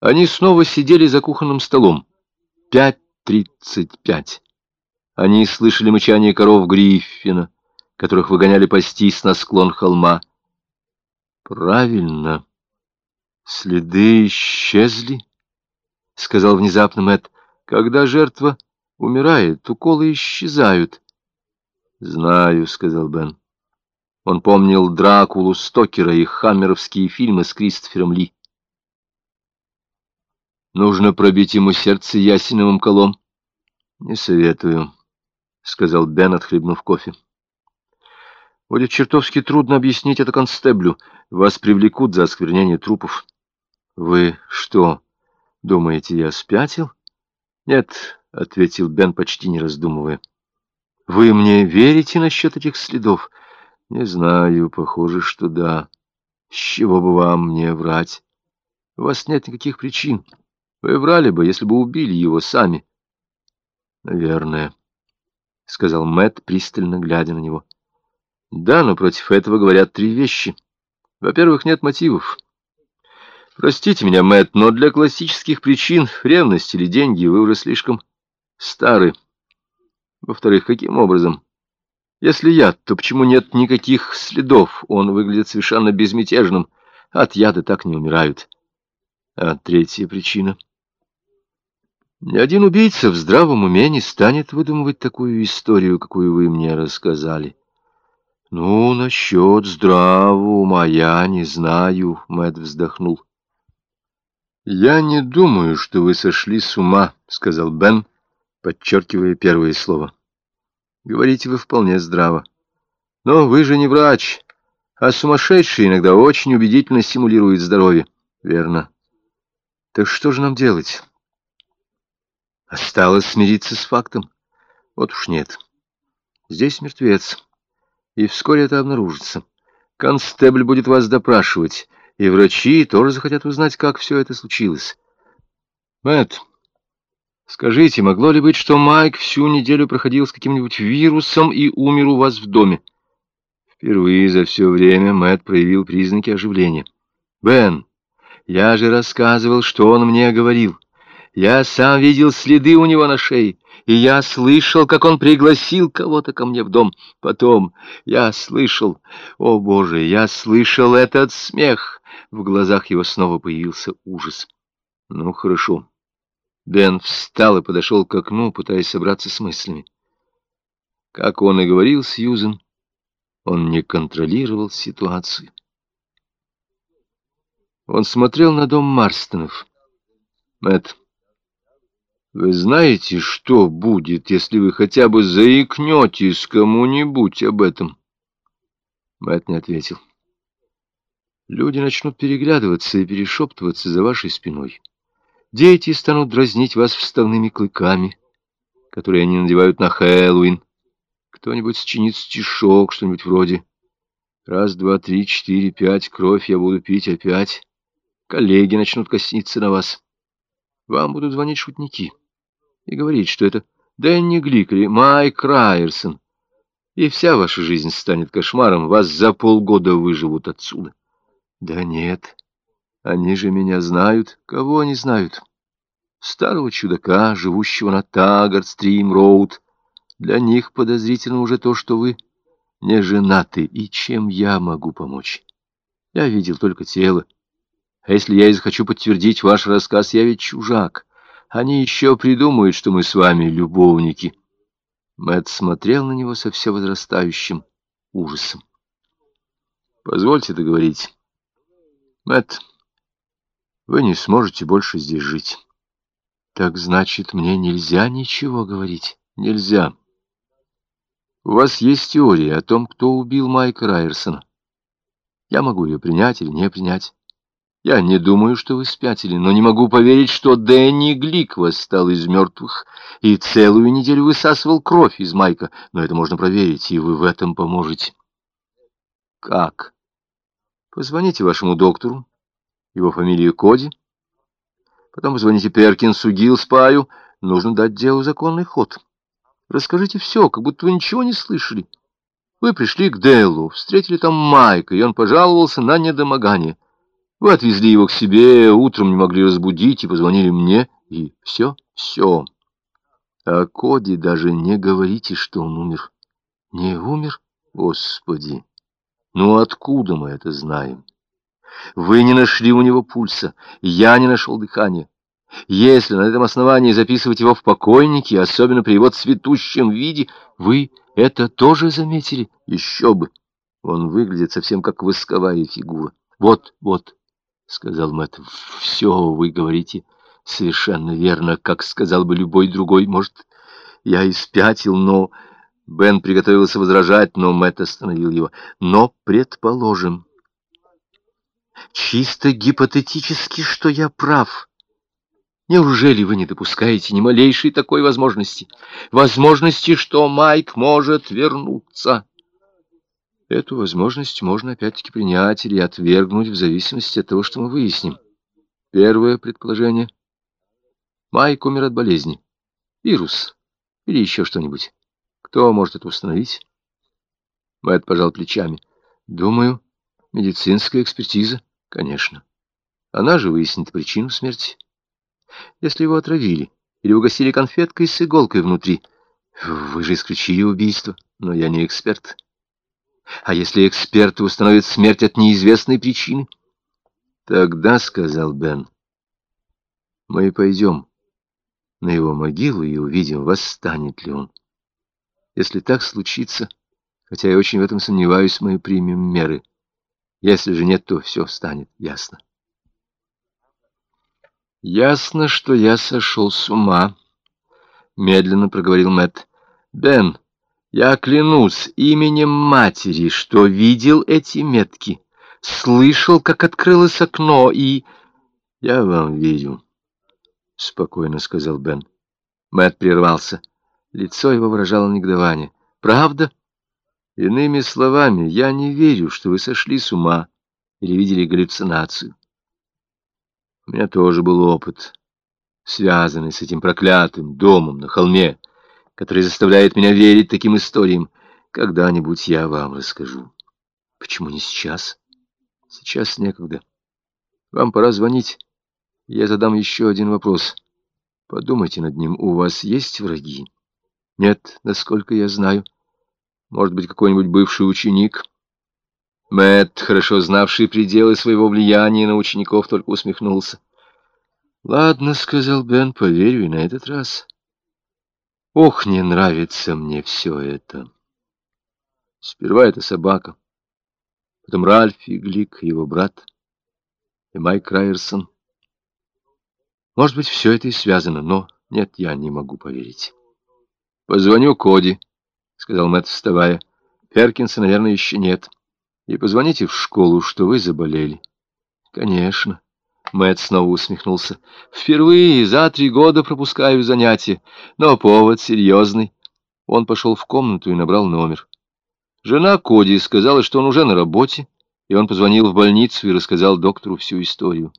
Они снова сидели за кухонным столом. Пять тридцать пять. Они слышали мычание коров Гриффина, которых выгоняли пастись на склон холма. Правильно. Следы исчезли, — сказал внезапно Мэтт. Когда жертва умирает, уколы исчезают. Знаю, — сказал Бен. Он помнил Дракулу Стокера и хаммеровские фильмы с Кристофером Ли. Нужно пробить ему сердце ясеновым колом. Не советую, — сказал Бен, отхлебнув кофе. Будет чертовски трудно объяснить это констеблю. Вас привлекут за осквернение трупов. Вы что, думаете, я спятил? Нет, — ответил Бен, почти не раздумывая. Вы мне верите насчет этих следов? Не знаю, похоже, что да. С чего бы вам мне врать? У вас нет никаких причин. Вы врали бы, если бы убили его сами. Наверное, — сказал Мэтт, пристально глядя на него. Да, но против этого говорят три вещи. Во-первых, нет мотивов. Простите меня, Мэтт, но для классических причин, ревность или деньги, вы уже слишком стары. Во-вторых, каким образом? Если яд, то почему нет никаких следов? Он выглядит совершенно безмятежным. От яда так не умирают. А третья причина. Ни один убийца в здравом уме не станет выдумывать такую историю, какую вы мне рассказали. Ну, насчет здравого ума я не знаю, Мэтт вздохнул. Я не думаю, что вы сошли с ума, сказал Бен, подчеркивая первое слово. Говорите вы вполне здраво. Но вы же не врач, а сумасшедший иногда очень убедительно стимулирует здоровье. Верно. Так что же нам делать? Осталось смириться с фактом. Вот уж нет. Здесь мертвец. И вскоре это обнаружится. Констебль будет вас допрашивать, и врачи тоже захотят узнать, как все это случилось. Мэтт, скажите, могло ли быть, что Майк всю неделю проходил с каким-нибудь вирусом и умер у вас в доме? Впервые за все время Мэтт проявил признаки оживления. Бен, я же рассказывал, что он мне говорил. Я сам видел следы у него на шее, и я слышал, как он пригласил кого-то ко мне в дом. Потом я слышал, о боже, я слышал этот смех. В глазах его снова появился ужас. Ну, хорошо. Дэн встал и подошел к окну, пытаясь собраться с мыслями. Как он и говорил Сьюзен, он не контролировал ситуацию. Он смотрел на дом Марстонов. Мэтт, вы знаете, что будет, если вы хотя бы заикнетесь кому-нибудь об этом? Мэтт не ответил. Люди начнут переглядываться и перешептываться за вашей спиной. Дети станут дразнить вас вставными клыками, которые они надевают на Хэллоуин. Кто-нибудь сочинит стишок, что-нибудь вроде «Раз, два, три, четыре, пять, кровь я буду пить опять». Коллеги начнут косниться на вас. Вам будут звонить шутники и говорить, что это Дэнни Глик или Майк Райерсон. И вся ваша жизнь станет кошмаром, вас за полгода выживут отсюда. Да нет, они же меня знают. Кого они знают? Старого чудака, живущего на Таггард-Стрим-Роуд. Для них подозрительно уже то, что вы не женаты, и чем я могу помочь. Я видел только тело. А если я и захочу подтвердить ваш рассказ, я ведь чужак. Они еще придумают, что мы с вами любовники. Мэтт смотрел на него со все возрастающим ужасом. Позвольте договорить. Мэтт, вы не сможете больше здесь жить. Так значит, мне нельзя ничего говорить? Нельзя. У вас есть теория о том, кто убил Майка Райерсона. Я могу ее принять или не принять. Я не думаю, что вы спятили, но не могу поверить, что Дэнни Глик восстал из мертвых и целую неделю высасывал кровь из Майка. Но это можно проверить, и вы в этом поможете. Как? Позвоните вашему доктору. Его фамилия Коди. Потом позвоните Перкинсу Гилспаю. Нужно дать делу законный ход. Расскажите все, как будто вы ничего не слышали. Вы пришли к Деллу, встретили там Майка, и он пожаловался на недомогание. Вы отвезли его к себе, утром не могли разбудить и позвонили мне, и все, все. А Коди даже не говорите, что он умер. Не умер? Господи! Ну откуда мы это знаем? Вы не нашли у него пульса, я не нашел дыхания. Если на этом основании записывать его в покойники, особенно при его цветущем виде, вы это тоже заметили? Еще бы! Он выглядит совсем как восковая фигура. Вот, вот, — сказал Мэтт, — все вы говорите совершенно верно, как сказал бы любой другой. Может, я и спятил, но... Бен приготовился возражать, но Мэтт остановил его. Но предположим, чисто гипотетически, что я прав. Неужели вы не допускаете ни малейшей такой возможности? Возможности, что Майк может вернуться? Эту возможность можно опять-таки принять или отвергнуть в зависимости от того, что мы выясним. Первое предположение. Майк умер от болезни. Вирус. Или еще что-нибудь. Кто может это установить? Мэтт пожал плечами. Думаю, медицинская экспертиза. Конечно. Она же выяснит причину смерти. Если его отравили или угостили конфеткой с иголкой внутри. Вы же исключили убийство, но я не эксперт. А если эксперты установят смерть от неизвестной причины? Тогда, — сказал Бен, — мы пойдем на его могилу и увидим, восстанет ли он. Если так случится, хотя я очень в этом сомневаюсь, мы примем меры. Если же нет, то все станет ясно. Ясно, что я сошел с ума, — медленно проговорил Мэтт. Бен, я клянусь именем матери, что видел эти метки, слышал, как открылось окно, и... Я вам верю, — спокойно сказал Бен. Мэтт прервался. Лицо его выражало негодование. «Правда? Иными словами, я не верю, что вы сошли с ума или видели галлюцинацию. У меня тоже был опыт, связанный с этим проклятым домом на холме, который заставляет меня верить таким историям. Когда-нибудь я вам расскажу. Почему не сейчас? Сейчас некогда. Вам пора звонить. Я задам еще один вопрос. Подумайте над ним. У вас есть враги? Нет, насколько я знаю. Может быть, какой-нибудь бывший ученик? Мэтт, хорошо знавший пределы своего влияния на учеников, только усмехнулся. «Ладно», — сказал Бен, — «поверю и на этот раз». «Ох, не нравится мне все это». Сперва это собака, потом Ральф и Глик, его брат, и Майк Райерсон. Может быть, все это и связано, но нет, я не могу поверить. «Позвоню Коди», — сказал Мэтт, вставая. «Перкинса, наверное, еще нет. И позвоните в школу, что вы заболели». «Конечно». Мэтт снова усмехнулся. «Впервые за три года пропускаю занятия, но повод серьезный». Он пошел в комнату и набрал номер. Жена Коди сказала, что он уже на работе, и он позвонил в больницу и рассказал доктору всю историю.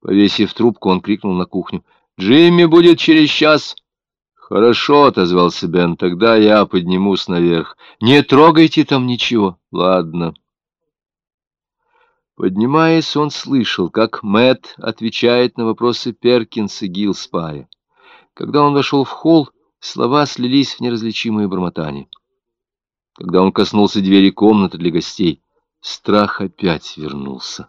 Повесив трубку, он крикнул на кухню. «Джимми будет через час!» «Хорошо», — отозвался Бен, — «тогда я поднимусь наверх. Не трогайте там ничего». «Ладно». Поднимаясь, он слышал, как Мэт отвечает на вопросы Перкинса Гилспая. Когда он вошел в холл, слова слились в неразличимые бормотания. Когда он коснулся двери комнаты для гостей, страх опять вернулся.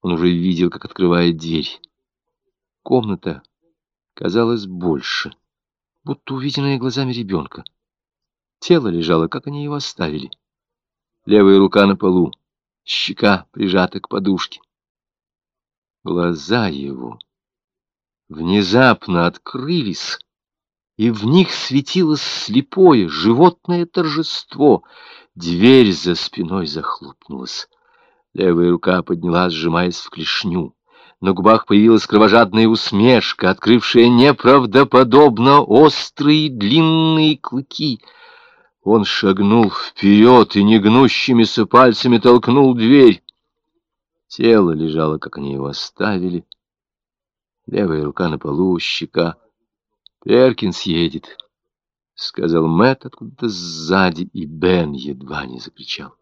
Он уже видел, как открывает дверь. Комната казалось больше, будто увиденное глазами ребенка. Тело лежало, как они его оставили. Левая рука на полу, щека прижата к подушке. Глаза его внезапно открылись, и в них светилось слепое животное торжество. Дверь за спиной захлопнулась. Левая рука поднялась, сжимаясь в клешню. На губах появилась кровожадная усмешка, открывшая неправдоподобно острые длинные клыки. Он шагнул вперед и негнущимися пальцами толкнул дверь. Тело лежало, как они его оставили. Левая рука на полу, щека. «Перкинс едет», — сказал Мэтт откуда-то сзади, и Бен едва не закричал.